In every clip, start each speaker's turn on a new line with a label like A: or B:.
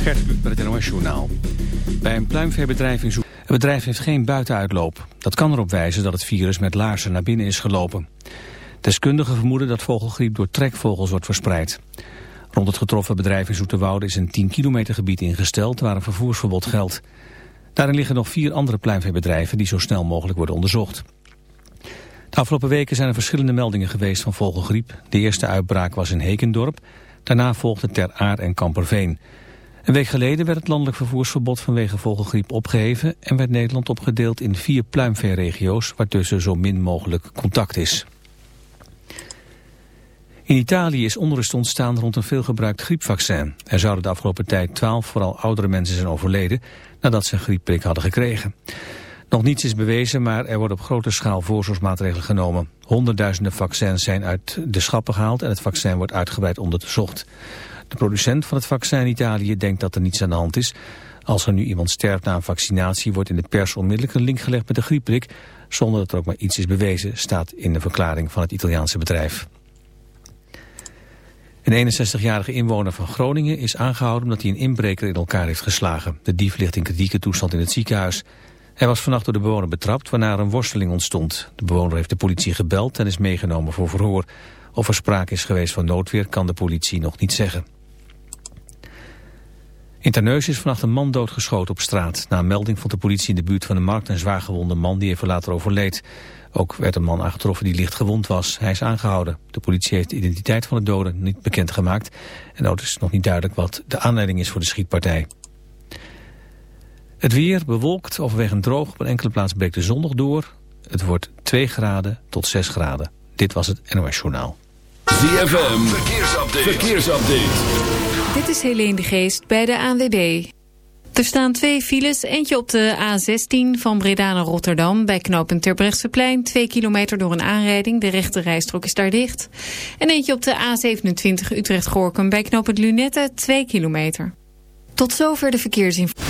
A: Gert Kluk met het NOS Journaal. Bij een pluimveebedrijf in Zoek... Het bedrijf heeft geen buitenuitloop. Dat kan erop wijzen dat het virus met laarzen naar binnen is gelopen. Deskundigen vermoeden dat vogelgriep door trekvogels wordt verspreid. Rond het getroffen bedrijf in Zoeterwoude is een 10 kilometer gebied ingesteld waar een vervoersverbod geldt. Daarin liggen nog vier andere pluimveebedrijven die zo snel mogelijk worden onderzocht. De afgelopen weken zijn er verschillende meldingen geweest van vogelgriep. De eerste uitbraak was in Hekendorp. Daarna volgde Ter Aar en Kamperveen. Een week geleden werd het landelijk vervoersverbod vanwege vogelgriep opgeheven... en werd Nederland opgedeeld in vier pluimveeregio's... waartussen zo min mogelijk contact is. In Italië is onrust ontstaan rond een veelgebruikt griepvaccin. Er zouden de afgelopen tijd twaalf vooral oudere mensen zijn overleden... nadat ze een griepprik hadden gekregen. Nog niets is bewezen, maar er wordt op grote schaal voorzorgsmaatregelen genomen. Honderdduizenden vaccins zijn uit de schappen gehaald en het vaccin wordt uitgebreid onderzocht. De producent van het vaccin in Italië denkt dat er niets aan de hand is. Als er nu iemand sterft na een vaccinatie wordt in de pers onmiddellijk een link gelegd met de griepprik, zonder dat er ook maar iets is bewezen, staat in de verklaring van het Italiaanse bedrijf. Een 61-jarige inwoner van Groningen is aangehouden omdat hij een inbreker in elkaar heeft geslagen. De dief ligt in kritieke toestand in het ziekenhuis. Hij was vannacht door de bewoner betrapt, waarna er een worsteling ontstond. De bewoner heeft de politie gebeld en is meegenomen voor verhoor. Of er sprake is geweest van noodweer kan de politie nog niet zeggen. In Terneus is vannacht een man doodgeschoten op straat. Na een melding vond de politie in de buurt van de markt een zwaargewonde man die even later overleed. Ook werd een man aangetroffen die licht gewond was. Hij is aangehouden. De politie heeft de identiteit van de doden niet bekendgemaakt. En ook is nog niet duidelijk wat de aanleiding is voor de schietpartij. Het weer bewolkt, overwegend droog. Op een enkele plaats breekt de zon nog door. Het wordt 2 graden tot 6 graden. Dit was het NOS Journaal.
B: ZFM, verkeersupdate. verkeersupdate.
C: Dit is Helene de Geest bij de ANWB. Er staan twee files. Eentje op de A16 van Breda naar Rotterdam... bij knooppunt Terbrechtseplein. Twee kilometer door een aanrijding. De rechte rijstrook is daar dicht. En eentje op de A27 Utrecht-Gorkum... bij knooppunt Lunette. Twee kilometer. Tot zover de verkeersinformatie.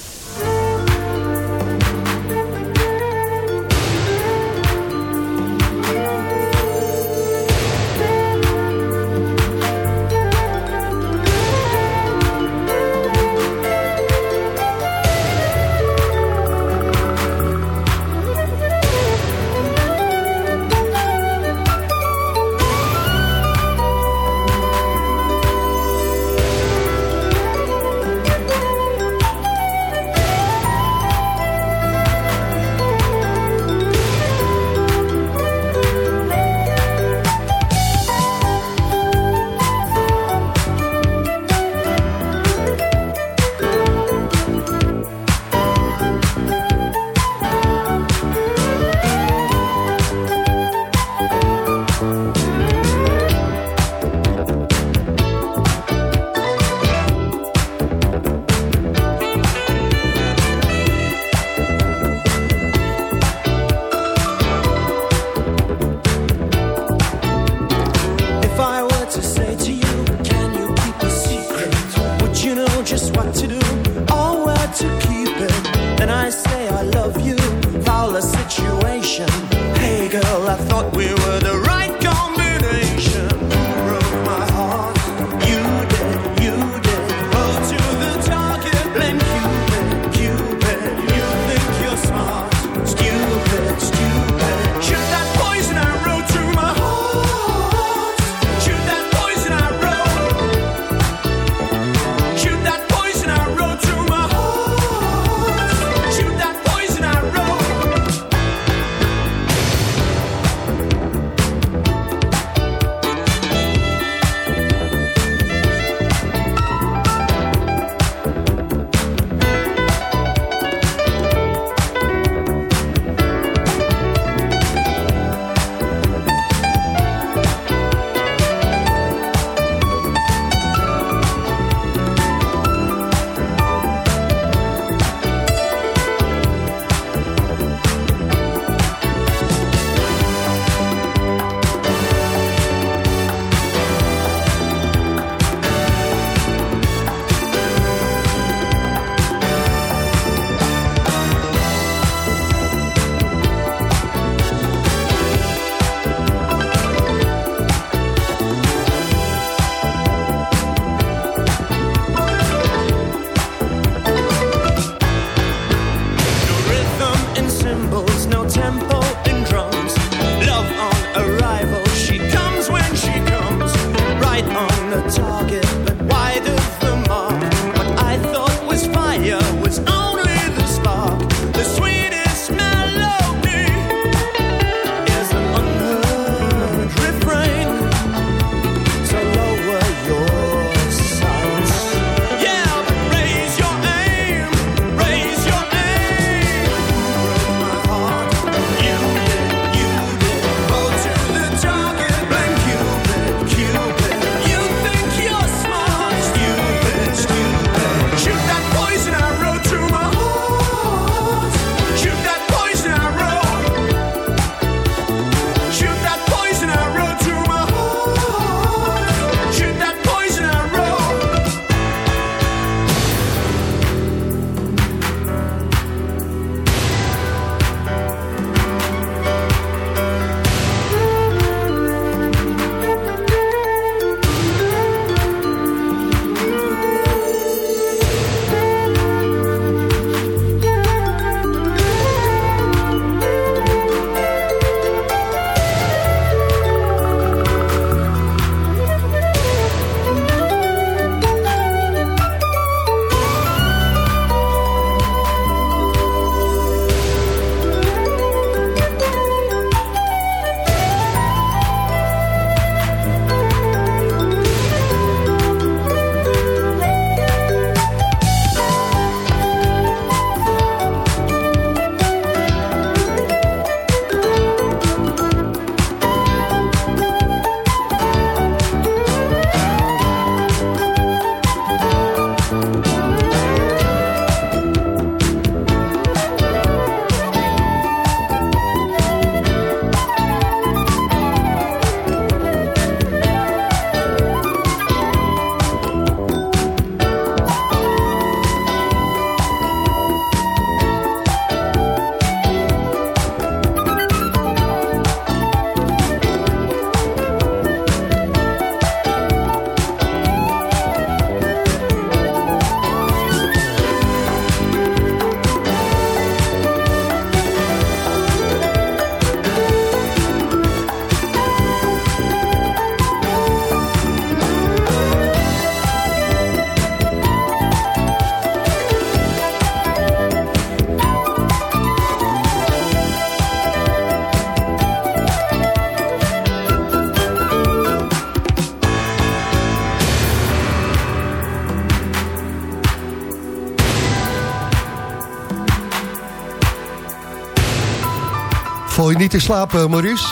D: Niet te slapen, Maurice?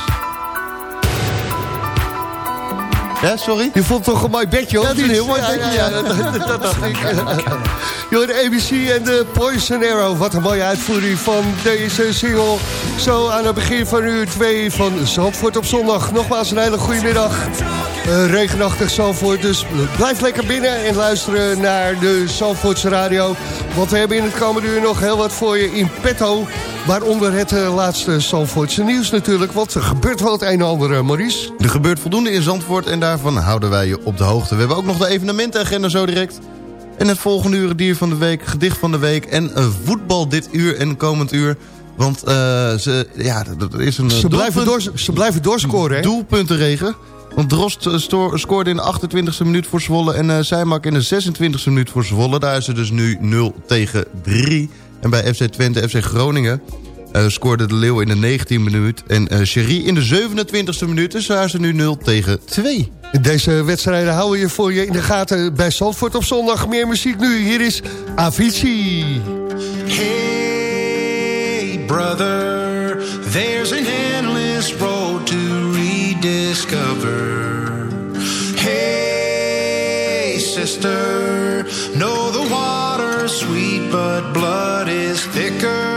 E: Ja, sorry?
D: Je vond toch een mooi bedje, hoor?
E: Ja, het is een heel mooi bedje, ja.
D: dat, dacht ik. Joh, de ABC en de Poison Arrow. Wat een mooie uitvoering van deze single. Zo aan het begin van uur 2 van Zandvoort op zondag. Nogmaals een hele goede middag. uh, regenachtig Zandvoort. Dus blijf lekker binnen en luisteren naar de Zandvoortse radio. Want we hebben in het komende uur nog heel wat voor je in petto. Waaronder het uh, laatste Zandvoortse nieuws natuurlijk. Want er gebeurt wel het een en ander, uh, Maurice.
E: Er gebeurt voldoende in Zandvoort en daarvan houden wij je op de hoogte. We hebben ook nog de evenementenagenda zo direct. En het volgende uur dier van de week, gedicht van de week... en voetbal dit uur en komend uur... Want uh, ze, ja, er is een
D: ze, blijven door, ze blijven doorscoren, hè?
E: Doelpuntenregen. Want Drost scoorde in de 28e minuut voor Zwolle... en uh, Zijmak in de 26e minuut voor Zwolle. Daar is het dus nu 0 tegen 3. En bij FC Twente, FC Groningen... Uh, scoorde de Leeuw in de 19e minuut. En uh, Cherie in de 27e minuut. Dus daar het nu 0 tegen 2.
D: Deze wedstrijden houden je voor je in de gaten bij Zandvoort op zondag. Meer muziek nu. Hier is Avicii.
F: Hey brother, there's an endless road to rediscover. Hey sister, know the water's sweet but thicker.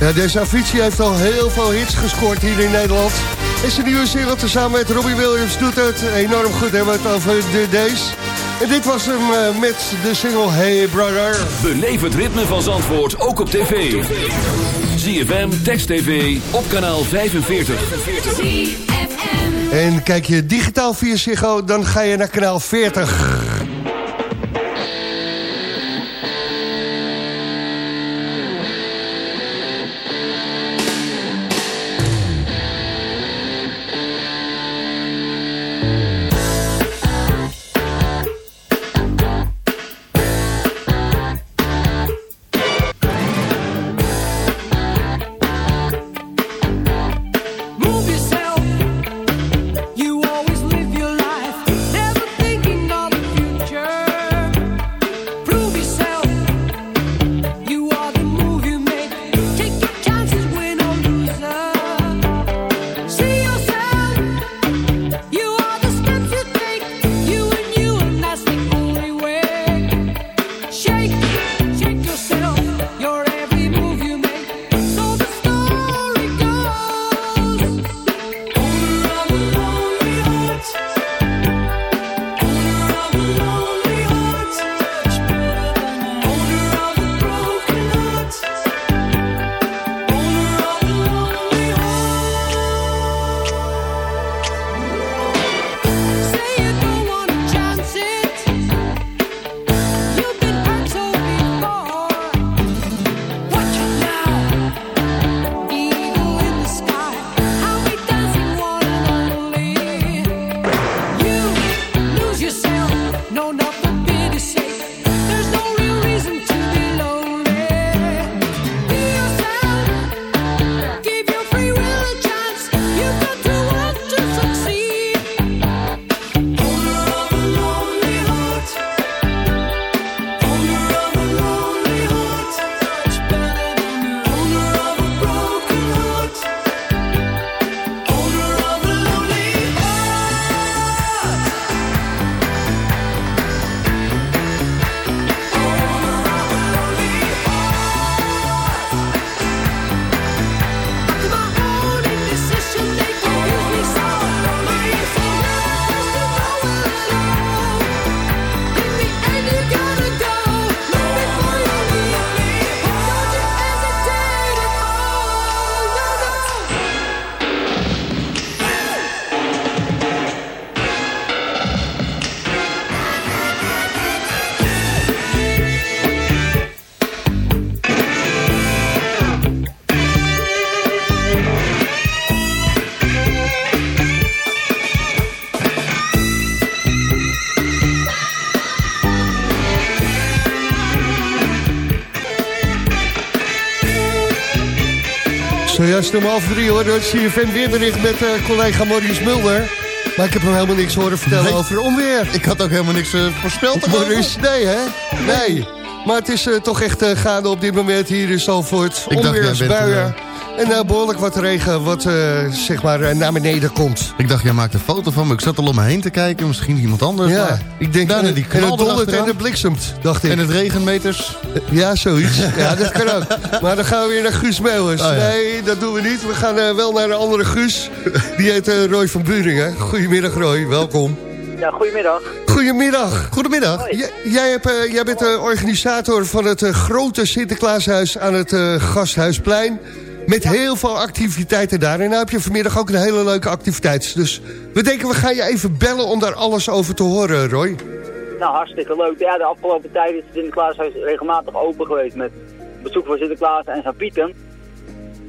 D: Ja, deze Avicii heeft al heel veel hits gescoord hier in Nederland. En zijn nieuwe single tezamen met Robbie Williams doet het enorm goed. Hebben we het over de Days. En dit was hem eh, met de single Hey Brother.
B: Beleef het ritme van Zandvoort ook op tv. ZFM, Text TV, op kanaal 45.
G: ZFM.
D: En kijk je digitaal via Ziggo, dan ga je naar kanaal 40. Zojuist om half drie hoor, het CFM weerbericht met eh, collega Maurice Mulder. Maar ik heb hem helemaal niks horen vertellen
E: Nee.
D: over onweer.
E: Ik had ook helemaal niks eh, voorspeld.
D: Maurice, nee hè? Nee. Maar het is eh, toch echt gaande op dit moment hier in Zalvoort. Onweersbuien. En eh, behoorlijk wat regen wat eh, zeg maar eh, naar beneden komt.
E: Ik dacht, jij maakt een foto van me. Ik zat al om me heen te kijken. Misschien iemand anders.
D: Ja,
E: maar
D: ik denk
E: daarna
D: en,
E: die
D: en het dondert en het bliksemt, dacht ik.
E: En het regenmeters.
D: Ja, zoiets. Ja, dat kan ook. Maar dan gaan we weer naar Guus Meeuwers.
E: Oh, ja.
D: Nee, dat doen we niet. We gaan eh, wel naar een andere Guus. Die heet eh, Roy van Buringen. Goedemiddag Roy, welkom.
H: Ja, goedemiddag.
D: Goedemiddag.
E: Goedemiddag.
D: Jij, hebt, eh, jij bent de organisator van het eh, grote Sinterklaashuis aan het eh, Gasthuisplein. Met heel veel activiteiten daar. En nou heb je vanmiddag ook een hele leuke activiteit. Dus we denken, we gaan je even bellen om daar alles over te horen, Roy.
H: Nou, hartstikke leuk. Ja, de afgelopen tijd is het Sinterklaashuis regelmatig open geweest met bezoek van Sinterklaas en zijn Pieten.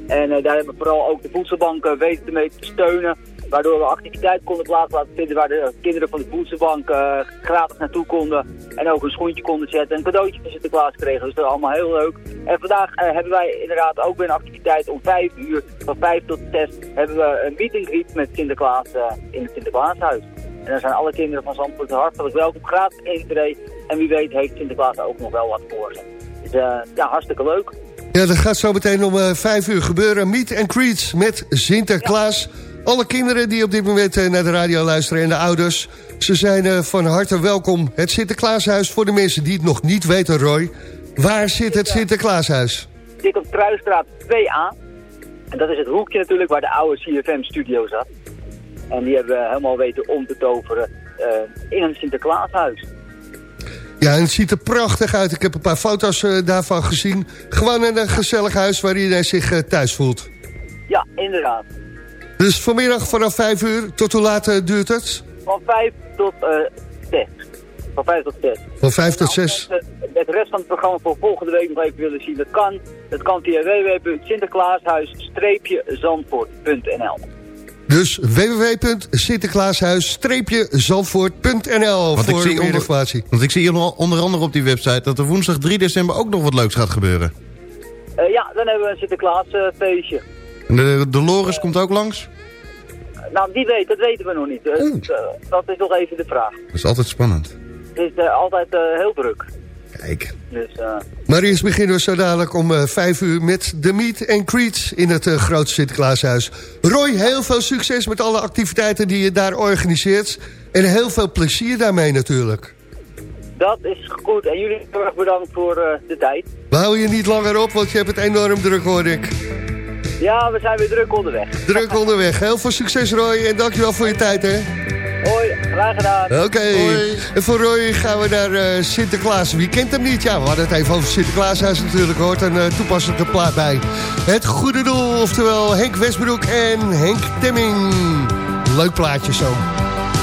H: En eh, daar hebben we vooral ook de voedselbanken weten mee te steunen. Waardoor we activiteiten konden plaats laten vinden waar de kinderen van de voedselbank eh, gratis naartoe konden. En ook een schoentje konden zetten en een cadeautje van Sinterklaas kregen. Dus dat is allemaal heel leuk. En vandaag eh, hebben wij inderdaad ook weer een activiteit om 5 uur, van 5 tot 6, hebben we een meet and greet met Sinterklaas eh, in het Sinterklaashuis. En dan zijn alle kinderen van Zandvoort hartelijk welkom, gratis intree. En wie weet heeft Sinterklaas ook nog wel wat voor ze. Dus ja, hartstikke leuk.
D: Ja, dat gaat zo meteen om eh, vijf uur gebeuren. Meet and greets met Sinterklaas. Alle kinderen die op dit moment eh, naar de radio luisteren en de ouders... ze zijn eh, van harte welkom. Het Sinterklaashuis voor de mensen die het nog niet weten, Roy. Waar zit het Sinterklaashuis?
H: Dit op Kruisstraat 2A. En dat is het hoekje natuurlijk waar de oude CFM-studio zat. En die hebben we helemaal weten om te toveren eh, in een Sinterklaashuis.
D: Ja, en het ziet er prachtig uit. Ik heb een paar foto's daarvan gezien. Gewoon een gezellig huis waar iedereen zich thuis voelt.
H: Ja, inderdaad.
D: Dus vanmiddag vanaf 5 uur, tot hoe laat eh, duurt het?
H: Van 5 tot eh 6. Van 5 tot 6.
D: Van 5 tot 6.
H: Als mensen het rest van het programma voor volgende week nog even willen zien, dat kan. Dat kan via www.sinterklaashuis-zandvoort.nl
D: Dus www.sinterklaashuis-zandvoort.nl
E: Want ik
D: voor
E: zie
D: meer
E: onder-
D: informatie.
E: Want ik zie hier onder andere op die website dat er woensdag 3 december ook nog wat leuks gaat gebeuren.
H: Eh, ja, dan hebben we een Sinterklaasfeestje.
E: En de Dolores komt ook langs.
H: nou, wie weet, dat weten we nog niet. Eh, eh, dat is nog even de vraag.
E: Dat is altijd spannend.
H: Het is eh, altijd eh, heel druk.
E: Kijk.
H: Dus,
D: Maar eerst beginnen we zo dadelijk om 5 uur met de Meet and in het grote Sinterklaashuis. Roy, heel veel succes met alle activiteiten die je daar organiseert. En heel veel plezier daarmee natuurlijk.
H: dat is goed. En jullie heel erg bedankt voor de tijd.
D: We houden je niet langer op, want je hebt het enorm druk hoor ik.
H: Ja, we zijn weer druk onderweg.
D: Druk onderweg. Heel veel succes Roy en dankjewel voor je tijd hè.
H: Hoi, graag gedaan.
D: Oké, en voor Roy gaan we naar eh, Sinterklaas. Wie kent hem niet? Ja, we hadden het even over Sinterklaashuis natuurlijk. Er hoort een uh, toepasselijke plaat bij. Het Goede Doel, oftewel Henk Westbroek en Henk Temming. Leuk plaatje zo.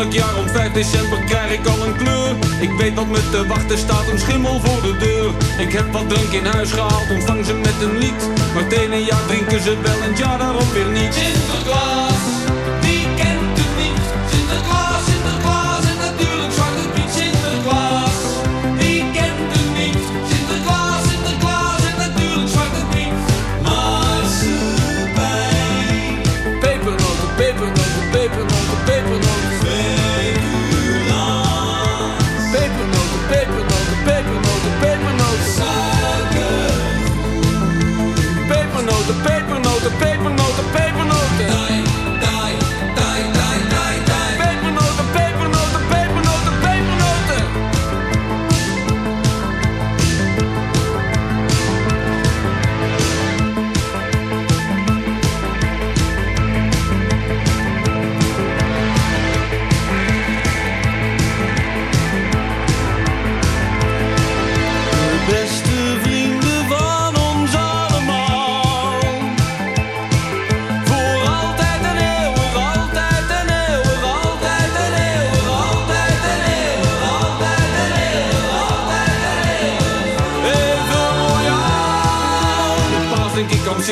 I: Elk jaar om 5 december krijg ik al een kleur. Ik weet wat me te wachten staat, een schimmel voor de deur. Ik heb wat drank in huis gehaald, ontvang ze met een lied. Maar het ene jaar drinken ze wel en jaar daarop weer niet. Sinterklaas, wie kent het niet? Sinterklaas, Sinterklaas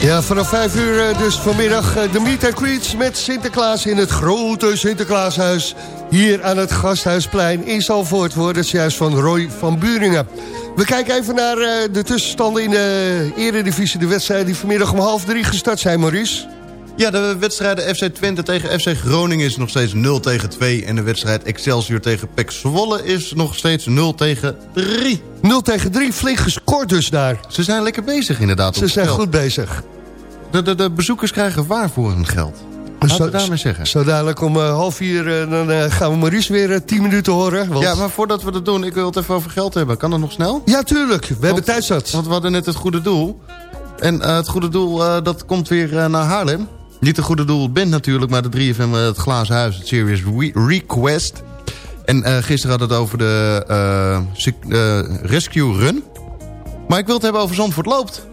D: Ja, vanaf 5 uur eh, dus vanmiddag eh, de Meet and Greets met Sinterklaas in het grote Sinterklaashuis. Hier aan het Gasthuisplein in Zalvoort. Hoorden het juist van Roy van Buringen. We kijken even naar eh, de tussenstanden in de eredivisie. De wedstrijden die vanmiddag om half drie gestart zijn, Maurice.
E: Ja, de wedstrijden FC Twente tegen FC Groningen is nog steeds 0 tegen 2. En de wedstrijd Excelsior tegen PEC Zwolle is nog steeds 0 tegen 3.
D: 0 tegen 3, flink gescoord dus daar.
E: Ze zijn lekker bezig inderdaad.
D: Ze zijn goed bezig.
E: De, de, de bezoekers krijgen waar voor hun geld. Laten we daarmee zeggen.
D: Zo dadelijk om eh, half vier eh, dan, eh, gaan we Maurice weer 10 minuten horen. Want...
E: Ja, maar voordat we dat doen, ik wil het even over geld hebben. Kan dat nog snel?
D: Ja, tuurlijk. We hebben tijd zat.
E: Want we hadden net het goede doel. En het goede doel, dat komt weer naar Haarlem. Niet het goede doel bent natuurlijk, maar de 3FM, eh, het Glazen Huis, het Serious Re- Request. En eh, gisteren had het over de eh, Rescue Run. Maar ik wil het hebben over Zandvoort Loopt.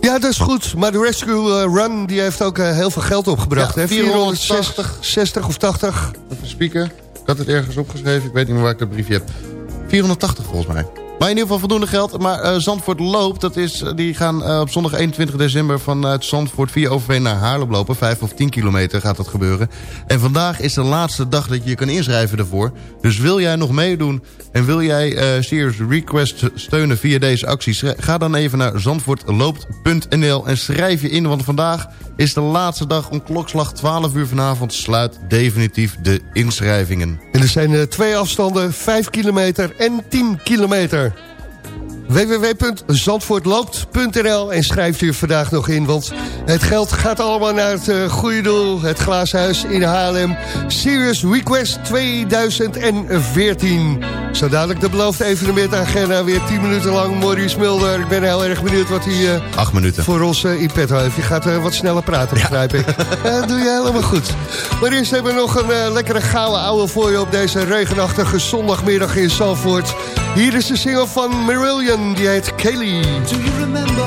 D: Ja, dat is goed. Maar de Rescue Run die heeft ook heel veel geld opgebracht.
E: Ja,
D: hè?
E: 480.
D: 460 of 80.
E: Even spieken. Ik had het ergens opgeschreven. Ik weet niet meer waar ik dat briefje heb. 480 volgens mij. Maar in ieder geval voldoende geld. Maar eh, Zandvoort loopt. Dat is, eh, die gaan eh, op zondag 21 december vanuit Zandvoort via Overveen naar Haarlem lopen. 5 of 10 kilometer gaat dat gebeuren. En vandaag is de laatste dag dat je je kan inschrijven ervoor. Dus wil jij nog meedoen en wil jij eh Serious Request steunen via deze actie... schri- ga dan even naar zandvoortloopt.nl en schrijf je in. Want vandaag is de laatste dag om klokslag 12 uur vanavond... sluit definitief de inschrijvingen.
D: En er zijn twee afstanden, 5 kilometer en 10 kilometer. www.zandvoortloopt.nl en schrijft u vandaag nog in, want het geld gaat allemaal naar het eh, goede doel. Het Glaashuis in Haarlem. Serious Request 2014. Zo dadelijk de beloofde evenementagenda. Weer 10 minuten lang Maurice Mulder. Ik ben heel erg benieuwd wat hij... eh,
E: Acht minuten.
D: voor ons eh, in petto heeft. Je gaat eh, wat sneller praten, begrijp ik. Ja, dat doe je helemaal goed. Maar eerst hebben we nog een lekkere gouden ouwe voor je... op deze regenachtige zondagmiddag in Zalvoort. Hier is de single van Marillion, die heet Kelly.
F: Do you remember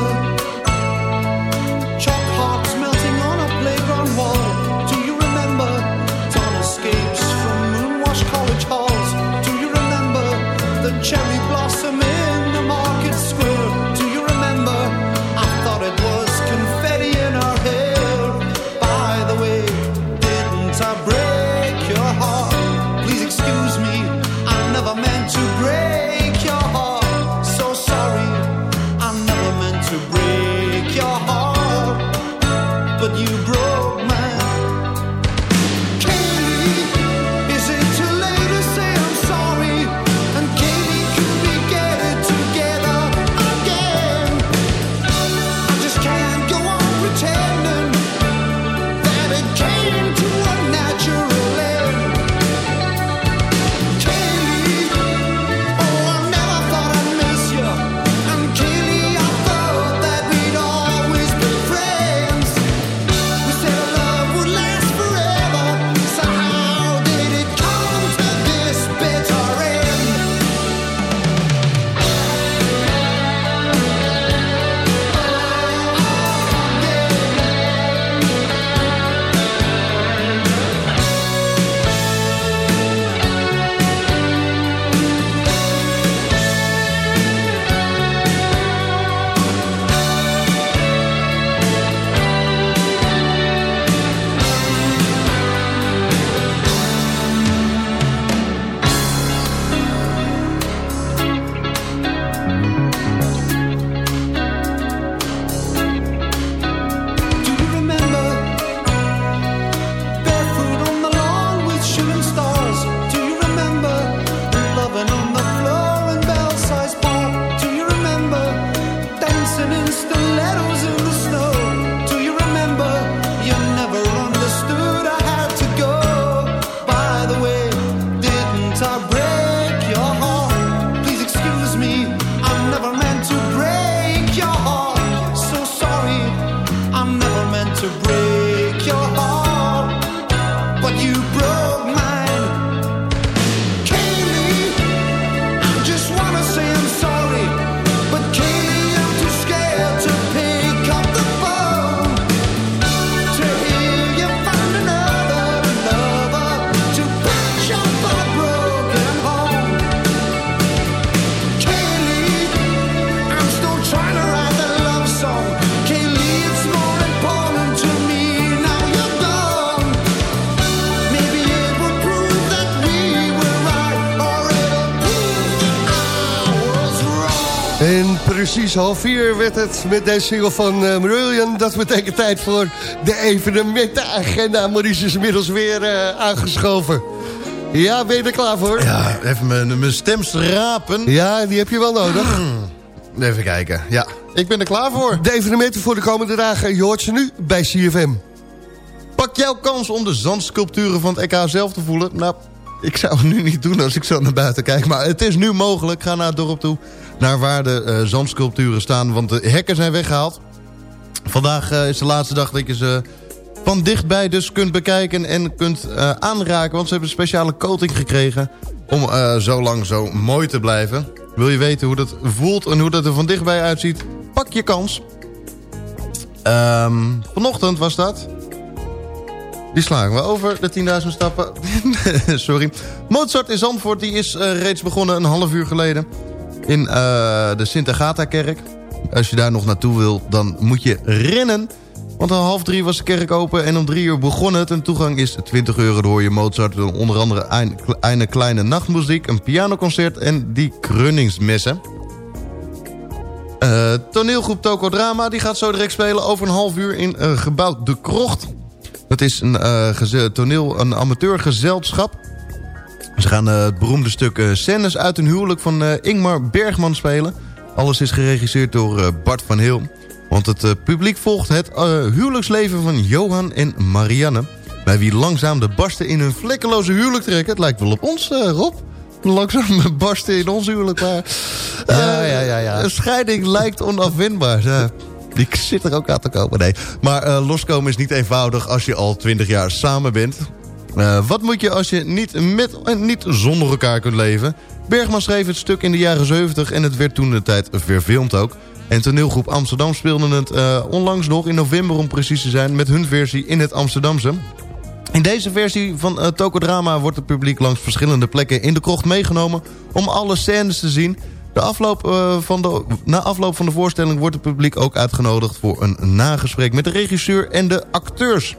D: precies half vier werd het met deze single van uh, Marillion. Dat betekent tijd voor de evenementenagenda. Maurice is inmiddels weer eh, aangeschoven. Ja, ben je er klaar voor?
E: Ja, even mijn, mijn stem schrapen.
D: Ja, die heb je wel nodig.
E: Even kijken. Ja, ik ben er klaar voor.
D: De evenementen voor de komende dagen, je hoort ze nu bij CFM.
E: Pak jouw kans om de zandsculpturen van het EK zelf te voelen? Nou, ik zou het nu niet doen als ik zo naar buiten kijk. Maar het is nu mogelijk. Ga naar het dorp toe. Naar waar de eh, zandsculpturen staan. Want de hekken zijn weggehaald. Vandaag eh, is de laatste dag dat je ze van dichtbij dus kunt bekijken en kunt eh, aanraken. Want ze hebben een speciale coating gekregen. om zo lang zo mooi te blijven. Wil je weten hoe dat voelt en hoe dat er van dichtbij uitziet? Pak je kans. Ehm, vanochtend was dat. Die slagen we over, de 10.000 stappen. Sorry. Mozart in Zandvoort die is eh, reeds begonnen een half uur geleden. In eh, de Sint-Agata-kerk. Als je daar nog naartoe wil, dan moet je rennen. Want om half drie was de kerk open en om drie uur begon het. En toegang is 20 euro. Dan hoor je Mozart onder andere een, een kleine nachtmuziek, een pianoconcert en die Krunningsmessen. Eh, toneelgroep Toko Drama die gaat zo direct spelen over een half uur in uh, gebouw De Krocht. Dat is een uh, toneel, een amateurgezelschap. Ze gaan eh, het beroemde stuk Scènes uit een huwelijk van Ingmar Bergman spelen. Alles is geregisseerd door Bart van Heel. Want het publiek volgt het huwelijksleven van Johan en Marianne. Bij wie langzaam de barsten in hun vlekkeloze huwelijk trekken. Het lijkt wel op ons, Rob. Langzaam barsten in ons huwelijk. Maar,
D: Ja, ja, ja, ja.
E: Een scheiding lijkt onafwendbaar. Ja. Die zit er ook aan te komen. Nee. Maar eh, loskomen is niet eenvoudig als je al 20 jaar samen bent. Eh, wat moet je als je niet met en niet zonder elkaar kunt leven? Bergman schreef het stuk in de jaren 70 en het werd toen de tijd verfilmd ook. En toneelgroep Amsterdam speelde het eh, onlangs nog in november om precies te zijn... met hun versie in het Amsterdamse. In deze versie van uh, Tokodrama wordt het publiek langs verschillende plekken in de krocht meegenomen... om alle scènes te zien. De afloop, eh, van de, na afloop van de voorstelling wordt het publiek ook uitgenodigd... voor een nagesprek met de regisseur en de acteurs.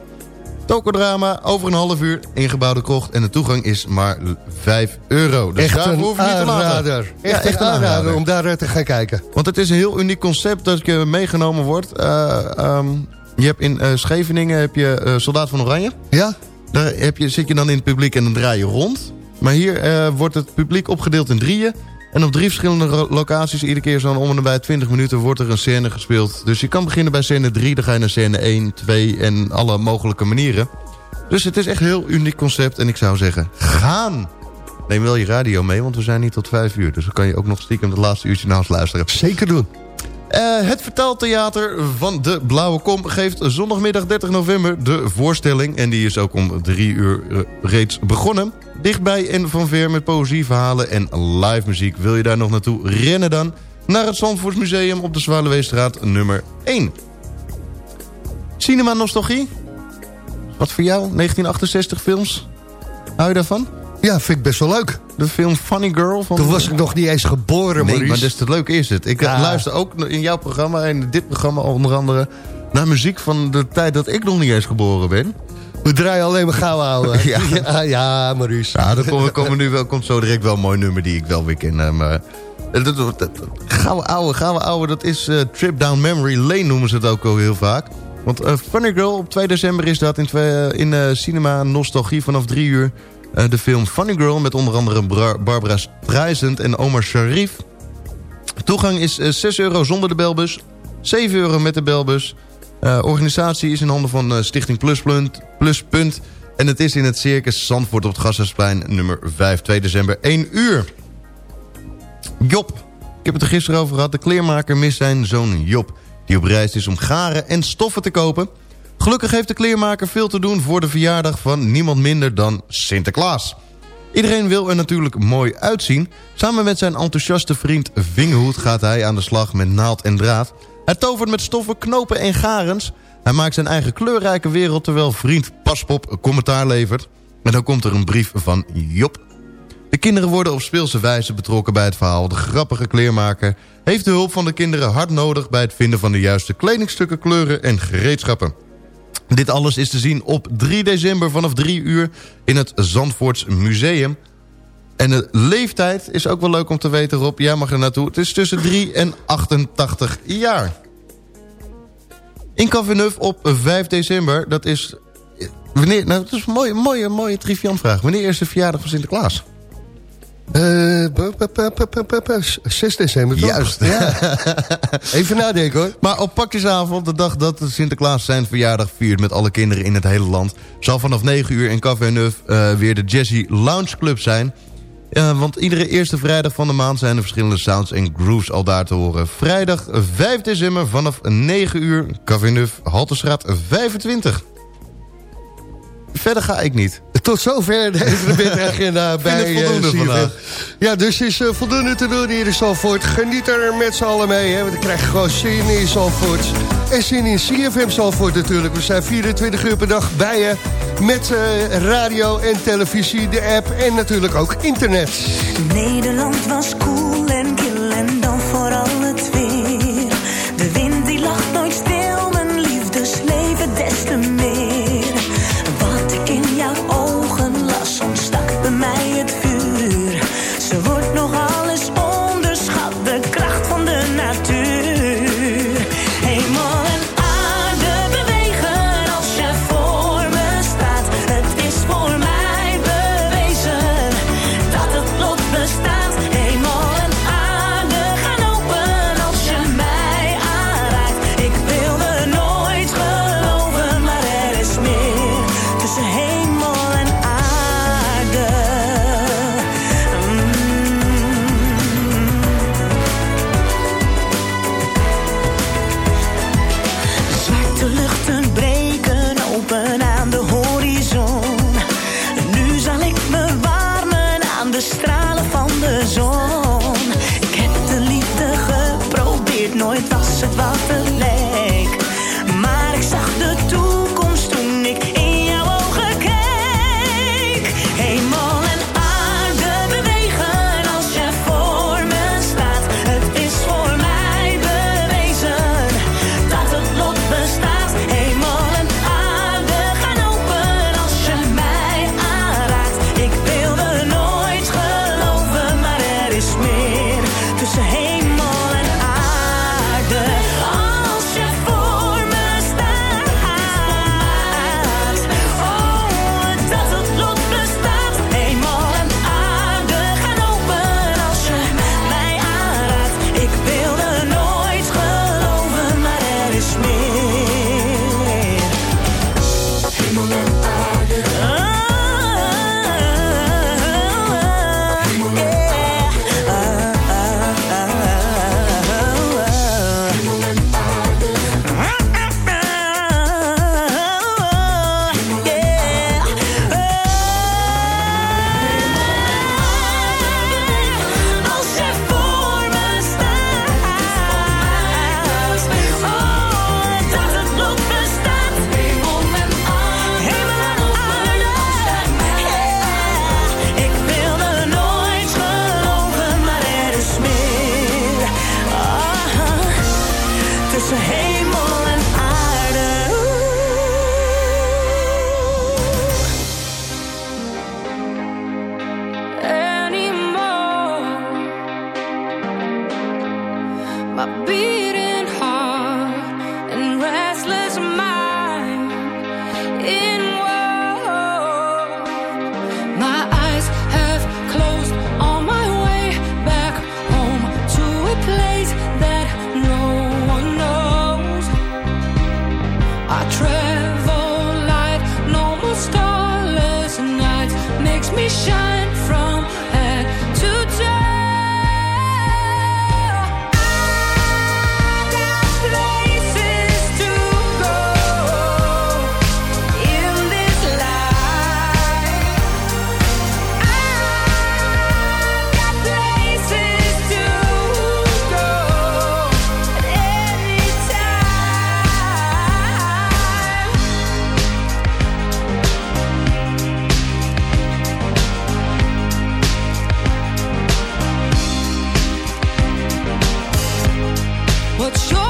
E: Tokodrama over een half uur, ingebouwde krocht... en de toegang is maar 5 euro. Dus
D: echt een
E: hoef je niet te laten.
D: aanrader.
E: Ja,
D: Echt, een aanrader om daar eh, te gaan kijken.
E: Want het is een heel uniek concept dat je meegenomen wordt. Eh, ehm, je hebt in eh, Scheveningen heb je eh, Soldaat van Oranje.
D: Ja?
E: Daar heb je, zit je dan in het publiek en dan draai je rond. Maar hier eh, wordt het publiek opgedeeld in drieën. En op drie verschillende locaties, iedere keer zo'n om en nabij 20 minuten, wordt er een scène gespeeld. Dus je kan beginnen bij scène 3, dan ga je naar scène 1, 2 en alle mogelijke manieren. Dus het is echt een heel uniek concept en ik zou zeggen, gaan! Neem wel je radio mee, want we zijn niet tot 5 uur. Dus dan kan je ook nog stiekem het laatste uurtje naast luisteren.
D: Zeker doen.
E: Eh, het Vertaaltheater van de Blauwe Kom geeft zondagmiddag 30 november de voorstelling. En die is ook om drie uur eh, reeds begonnen. Dichtbij en van ver met poëzie, verhalen en live muziek. Wil je daar nog naartoe? Rennen dan naar het Zandvoortsmuseum op de Zwaluweestraat nummer 1. Cinema Nostalgie? Wat voor jou? 1968 films? Hou je daarvan?
D: Ja, vind ik best wel leuk.
E: De film Funny Girl van...
D: Toen was ik nog niet eens geboren,
E: Nee, maar des te leuk is het. Ik eh, luister ook in jouw programma en dit programma onder andere... naar muziek van de tijd dat ik nog niet eens geboren ben.
D: We draaien alleen maar gauw ouwe.
E: Ja.
D: ja, ja, Maurice.
E: Ja, er komen, komen nu wel, komt zo direct wel een mooi nummer die ik wel weer ken. Maar, Gouden ouwe, gouden ouwe, dat is eh, Trip Down Memory Lane noemen ze het ook al heel vaak. Want eh, Funny Girl, op 2 december is dat in, twee, eh, in Cinema Nostalgie vanaf 3 uur. de film Funny Girl met onder andere Barbara Streisand en Omar Sharif. Toegang is eh, 6 euro zonder de belbus, 7 euro met de belbus. Eh, organisatie is in handen van eh, Stichting Pluspunt, Pluspunt. En het is in het Circus Zandvoort op het Gassersplein nummer 5, 2 december, 1 uur. Job, ik heb het er gisteren over gehad. De kleermaker mist zijn zoon Job, die op reis is om garen en stoffen te kopen. Gelukkig heeft de kleermaker veel te doen voor de verjaardag van niemand minder dan Sinterklaas. Iedereen wil er natuurlijk mooi uitzien. Samen met zijn enthousiaste vriend Vingerhoed gaat hij aan de slag met naald en draad. Hij tovert met stoffen, knopen en garens. Hij maakt zijn eigen kleurrijke wereld terwijl vriend Paspop commentaar levert. En dan komt er een brief van Job. De kinderen worden op speelse wijze betrokken bij het verhaal. De grappige kleermaker heeft de hulp van de kinderen hard nodig... bij het vinden van de juiste kledingstukken, kleuren en gereedschappen. Dit alles is te zien op 3 december vanaf 3 uur in het Zandvoorts Museum. En de leeftijd is ook wel leuk om te weten, Rob. Jij mag er naartoe. Het is tussen 3 en 88 jaar. In Café Neuf op 5 december, dat is... Wanneer, nou, dat is een mooie, mooie, mooie triviantvraag. Wanneer is de verjaardag van Sinterklaas?
D: Eh, b- b- 6 december, toch?
E: Juist.
D: Ja. Even nadenken, hoor.
E: Maar op pakjesavond, de dag dat Sinterklaas zijn verjaardag viert... met alle kinderen in het hele land... zal vanaf 9 uur in Café Neuf eh, weer de Jazzy Lounge Club zijn. Eh, want iedere eerste vrijdag van de maand... zijn er verschillende sounds en grooves al daar te horen. Vrijdag 5 december vanaf 9 uur... Café Neuf, Halterstraat 25. Verder ga ik niet.
D: Tot zover deze agenda bij eh, voldoende
E: vandaag.
D: Ja, dus is eh, voldoende te doen hier in Zalvoort. Geniet er met z'n allen mee, hè, want dan gewoon zin in Zalvoort. En zin in CFM Zalvoort natuurlijk. We zijn 24 uur per dag bij je met eh, radio en televisie, de app en natuurlijk ook internet.
J: Nederland was cool. What's your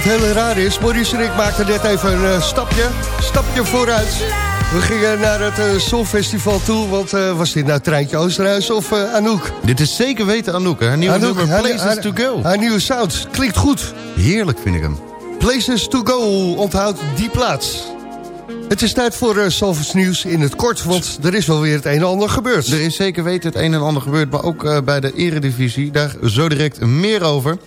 J: Het
D: hele rare is, Maurice en ik maakten net even een eh, stapje, stapje vooruit. We gingen naar het uh, Songfestival toe, want eh, was dit nou Treintje Oosterhuis of eh, Anouk?
E: Dit is zeker weten Anouk, hè? Haar nieuwe
D: Anouk,
E: nummer
D: haar-
E: Places
D: haar-
E: to Go.
D: Haar nieuwe sound, klinkt goed.
E: Heerlijk vind ik hem.
D: Places to go, onthoud die plaats. Het is tijd voor uh, nieuws in het kort, want er is wel weer het een en ander gebeurd.
E: Er is zeker weten het een en ander gebeurd, maar ook eh, bij de eredivisie. Daar zo direct meer over.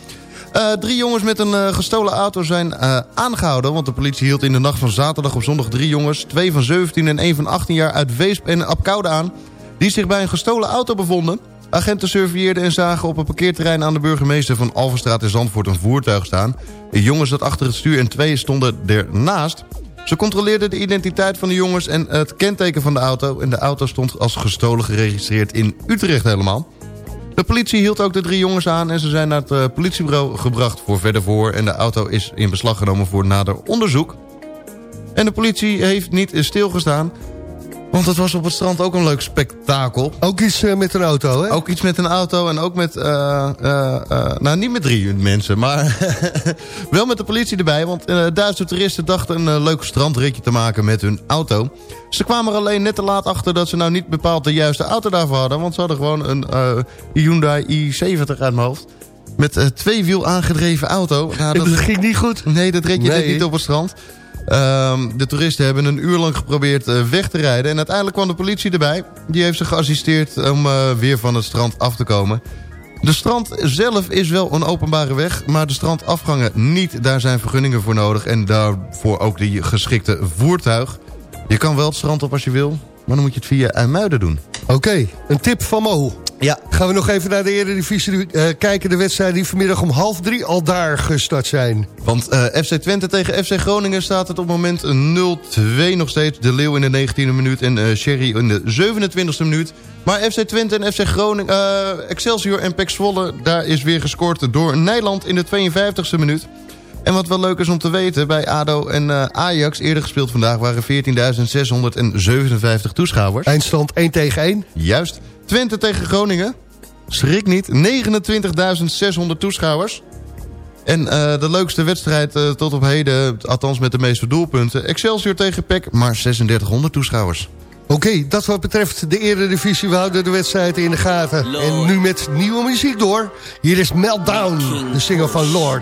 E: Eh, drie jongens met een eh, gestolen auto zijn eh, aangehouden... want de politie hield in de nacht van zaterdag op zondag drie jongens... twee van 17 en één van 18 jaar uit Weesp en Apkoude aan... die zich bij een gestolen auto bevonden. Agenten surveilleerden en zagen op een parkeerterrein aan de burgemeester van Alverstraat in Zandvoort een voertuig staan. Een jongen zat achter het stuur en twee stonden ernaast. Ze controleerden de identiteit van de jongens en het kenteken van de auto... en de auto stond als gestolen geregistreerd in Utrecht helemaal. De politie hield ook de drie jongens aan en ze zijn naar het eh, politiebureau gebracht voor verder voor... en de auto is in beslag genomen voor nader onderzoek. En de politie heeft niet stilgestaan, want het was op het strand ook een leuk spektakel.
D: Ook iets eh, met een auto, hè?
E: Ook iets met een auto en ook met... eh, eh, nou, niet met drie mensen, maar wel met de politie erbij. Want Duitse toeristen dachten een leuk strandritje te maken met hun auto. Ze kwamen er alleen net te laat achter dat ze nou niet bepaald de juiste auto daarvoor hadden. Want ze hadden gewoon een Hyundai i70 uit mijn hoofd. Met een tweewiel aangedreven auto. Ja,
D: Dat ging niet goed.
E: Nee, dat red je net niet op het strand. Ehm, de toeristen hebben een uur lang geprobeerd eh, weg te rijden. En uiteindelijk kwam de politie erbij. Die heeft ze geassisteerd om eh, weer van het strand af te komen. De strand zelf is wel een openbare weg, maar de strandafgangen niet. Daar zijn vergunningen voor nodig en daarvoor ook die geschikte voertuig. Je kan wel het strand op als je wil, maar dan moet je het via IJmuiden doen.
D: Oké, een tip van Mo.
E: Ja.
D: Gaan we nog even naar de Eredivisie eh, kijken. De wedstrijden die vanmiddag om half drie al daar gestart zijn.
E: Want eh, FC Twente tegen FC Groningen staat het op het moment 0-2 nog steeds. De Leeuw in de 19e minuut en eh, Sherry in de 27e minuut. Maar FC Twente en FC Groningen, Excelsior en Zwolle... daar is weer gescoord door Nijland in de 52e minuut. En wat wel leuk is om te weten, bij ADO en Ajax eerder gespeeld vandaag... waren 14.657 toeschouwers.
D: Eindstand 1 tegen 1.
E: Juist. Twente tegen Groningen. Schrik niet. 29.600 toeschouwers. En eh, de leukste wedstrijd eh, tot op heden, althans met de meeste doelpunten... Excelsior tegen PEC, maar 3600 toeschouwers.
D: Oké, dat wat betreft de Eredivisie. We houden de wedstrijden in de gaten. En nu met nieuwe muziek door. Hier is Meltdown, de single van Lord.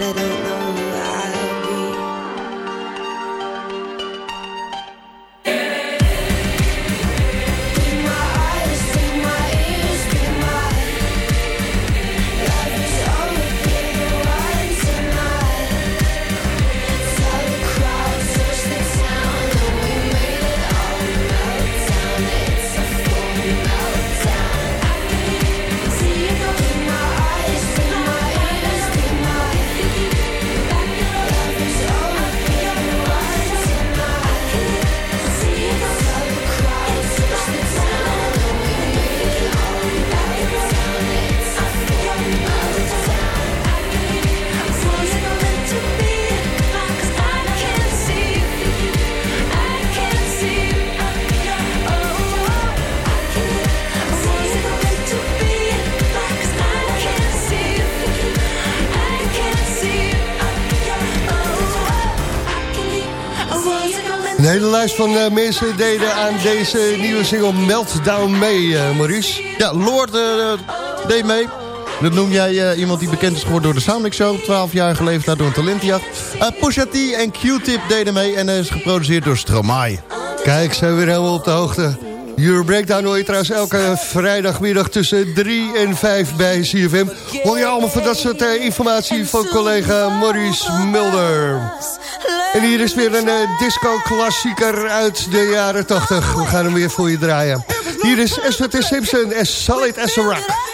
K: I don't know
D: lijst van eh, mensen deden aan deze nieuwe single Meltdown mee, eh, Maurice.
E: Ja, Lord eh, deed mee. Dat noem jij iemand die bekend is geworden door de Soundmix Show. 12 jaar geleefd daar door een talentenjacht. Uh, Pusha T en Q-Tip deden mee en is geproduceerd door Stromae.
D: Kijk, zijn we weer helemaal op de hoogte. Euro Breakdown hoor je trouwens elke vrijdagmiddag tussen 3 en 5 bij CFM. Hoor je allemaal van dat soort informatie van collega Maurice Mulder. En hier is weer een eh, disco-klassieker uit de jaren 80. We gaan hem weer voor je draaien. Hier is S.W.T. Simpson as Solid as a Rock.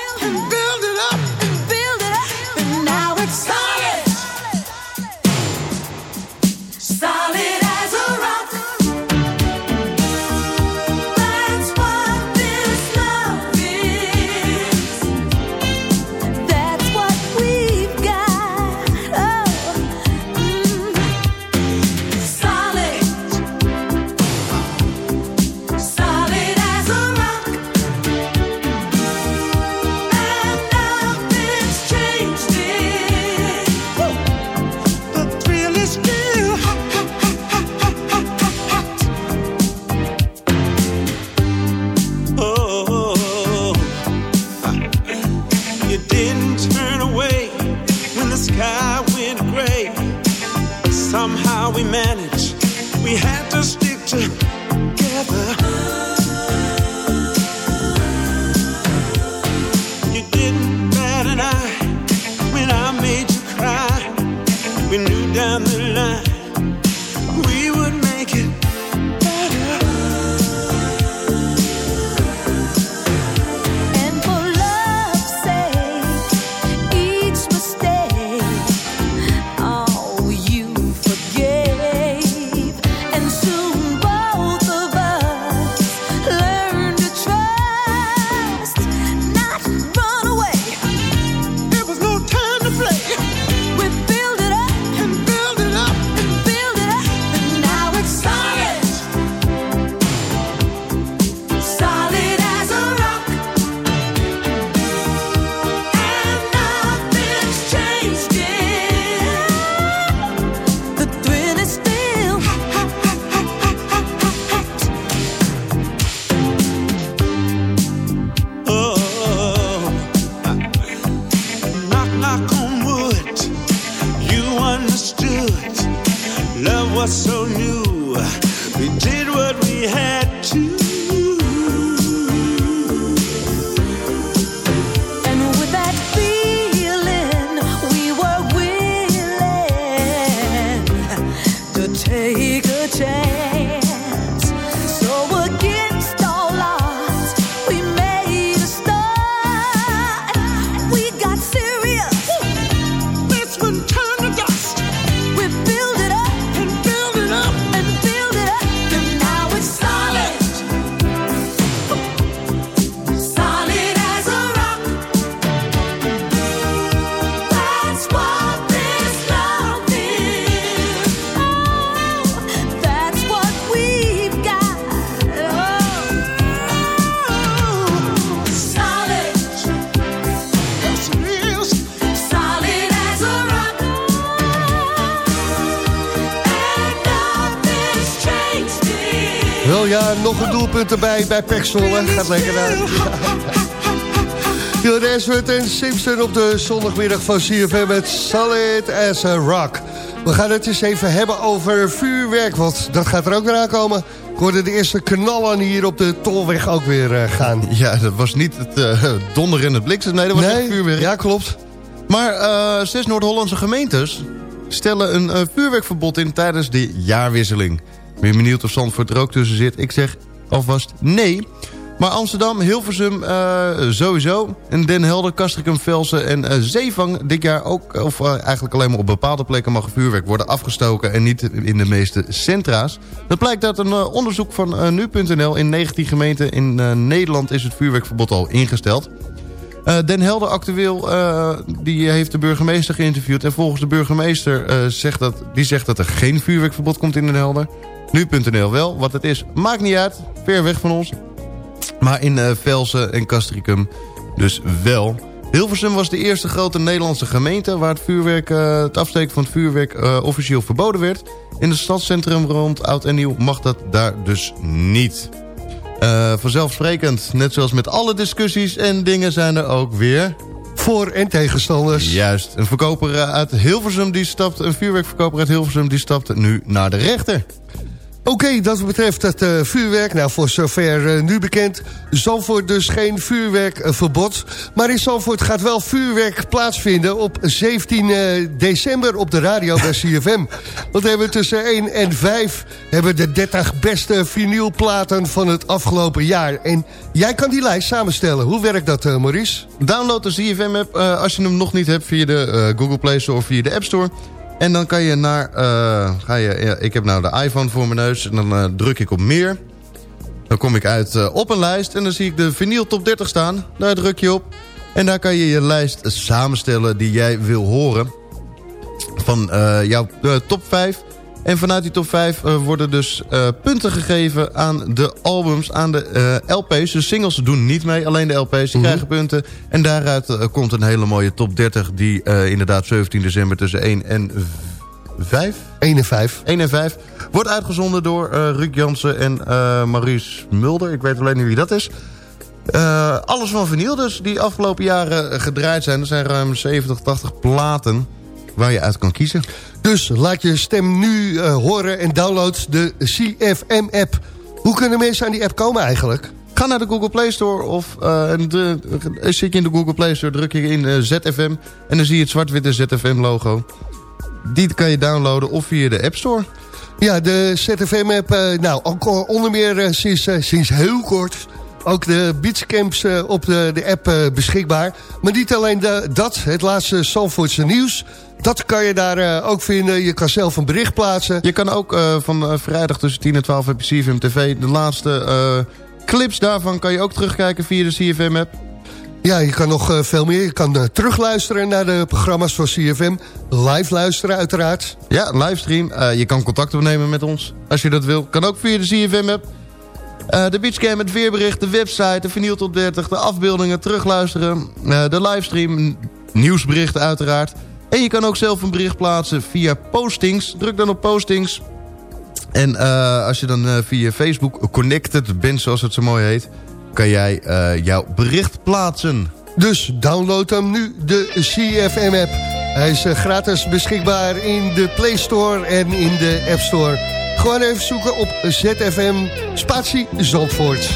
L: Did what we had to.
D: Ja, nog een doelpunt erbij bij Pek Zwolle. Gaat lekker uit. Jordan en Simpson op de zondagmiddag van CFM met Solid as a Rock. We gaan het eens even hebben over vuurwerk, want dat gaat er ook weer aankomen. Ik hoorde de eerste knallen hier op de tolweg ook weer eh, gaan.
E: Ja, dat was niet het eh donder en het bliksem. Nee, dat was
D: Nee,
E: echt vuurwerk.
D: ja, klopt.
E: Maar eh, zes Noord-Hollandse gemeentes stellen een vuurwerkverbod in tijdens de jaarwisseling. Ben je benieuwd of Zandvoort er ook tussen zit? Ik zeg alvast nee. Maar Amsterdam, Hilversum eh, sowieso. En Den Helder, Castricum, Velsen en eh, Zeevang dit jaar ook... of eh, eigenlijk alleen maar op bepaalde plekken mag vuurwerk worden afgestoken... en niet in de meeste centra's. Dat blijkt uit een onderzoek van nu.nl. In 19 gemeenten in Nederland is het vuurwerkverbod al ingesteld. Den Helder actueel, die heeft de burgemeester geïnterviewd. En volgens de burgemeester zegt dat, die zegt dat er geen vuurwerkverbod komt in Den Helder. Nu.nl wel, wat het is, maakt niet uit. Ver weg van ons. Maar in eh, Velsen en Castricum dus wel. Hilversum was de eerste grote Nederlandse gemeente... waar het, vuurwerk, eh, het afsteken van het vuurwerk eh, officieel verboden werd. In het stadscentrum rond Oud en Nieuw mag dat daar dus niet. Vanzelfsprekend, net zoals met alle discussies en dingen zijn er ook weer...
D: Voor- en tegenstanders.
E: Juist, een verkoper uit Hilversum die stapt, een vuurwerkverkoper uit Hilversum die stapt nu naar de rechter.
D: Oké, dat betreft het eh, vuurwerk. Nou, voor zover eh, nu bekend. Zandvoort dus geen vuurwerkverbod. maar in Zandvoort gaat wel vuurwerk plaatsvinden op 17 eh, december op de radio bij CFM. Want we hebben tussen 1 en 5 hebben de 30 beste vinylplaten van het afgelopen jaar. En jij kan die lijst samenstellen. Hoe werkt dat, Maurice?
E: Download de ZFM-app eh, als je hem nog niet hebt via de Google Play Store of via de App Store. En dan kan je naar... eh, ga je, ja, ik heb nou de iPhone voor mijn neus en dan eh, druk ik op meer. Dan kom ik uit eh, op een lijst en dan zie ik de vinyl top 30 staan. Daar druk je op. En daar kan je je lijst samenstellen die jij wil horen. Van jouw top 5. En vanuit die top 5 eh, worden dus eh, punten gegeven aan de albums, aan de eh, LP's. De singles doen niet mee, alleen de LP's die krijgen punten. En daaruit komt een hele mooie top 30 die inderdaad 17 december tussen 1 en 5?
D: 1 en 5.
E: 1 en 5. Wordt uitgezonden door eh Ruud Jansen en eh Maurice Mulder. Ik weet alleen niet wie dat is. Alles van vinyl dus, die afgelopen jaren gedraaid zijn. Er zijn ruim 70, 80 platen waar je uit kan kiezen.
D: Dus laat je stem nu eh, horen en download de CFM-app. Hoe kunnen mensen aan die app komen eigenlijk?
E: Ga naar de Google Play Store of eh, de, eh, zit je in de Google Play Store, druk je in ZFM en dan zie je het zwart-witte ZFM logo. Die kan je downloaden of via de App Store.
D: Ja, de ZFM-app, eh, nou, ook onder meer sinds, sinds heel kort... ook de beachcamps eh, op de, de app eh, beschikbaar. Maar niet alleen de, dat, het laatste Zandvoortse nieuws... dat kan je daar eh, ook vinden. Je kan zelf een bericht plaatsen.
E: Je kan ook van vrijdag tussen 10 en 12 heb je CFM TV. De laatste clips daarvan kan je ook terugkijken via de CFM-app.
D: Ja, je kan nog veel meer. Je kan terugluisteren naar de programma's van CFM. Live luisteren uiteraard.
E: Ja, livestream. Je kan contact opnemen met ons als je dat wil. Kan ook via de CFM-app. Eh, de beachcam, het weerbericht, de website, de vinyl tot 30, de afbeeldingen, terugluisteren. eh, de livestream, nieuwsberichten uiteraard. En je kan ook zelf een bericht plaatsen via postings. Druk dan op postings. En eh, als je dan via Facebook connected bent, zoals het zo mooi heet... kan jij jouw bericht plaatsen.
D: Dus download hem nu, de CFM-app. Hij is gratis beschikbaar in de Play Store en in de App Store. Gewoon even zoeken op ZFM Spatie Zandvoort.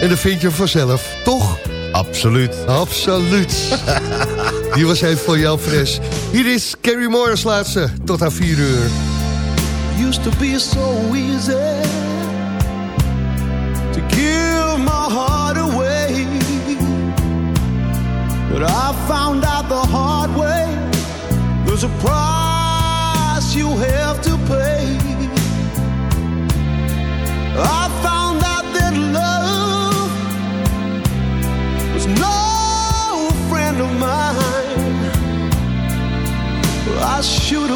D: En dan vind je hem vanzelf, toch?
E: Absoluut.
D: Absoluut. Die was even voor jou, Fres. Hier is Carrie Moore's laatste, tot aan 4 uur.
F: used to be so easy to give my heart away. But I found out the hard way there's a price you have to pay. I've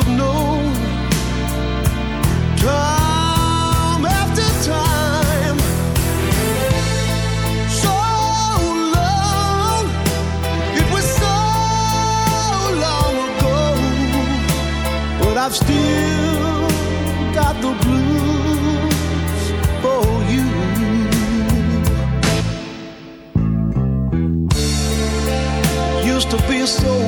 F: known from after time. Show love it was so long ago but I still
B: so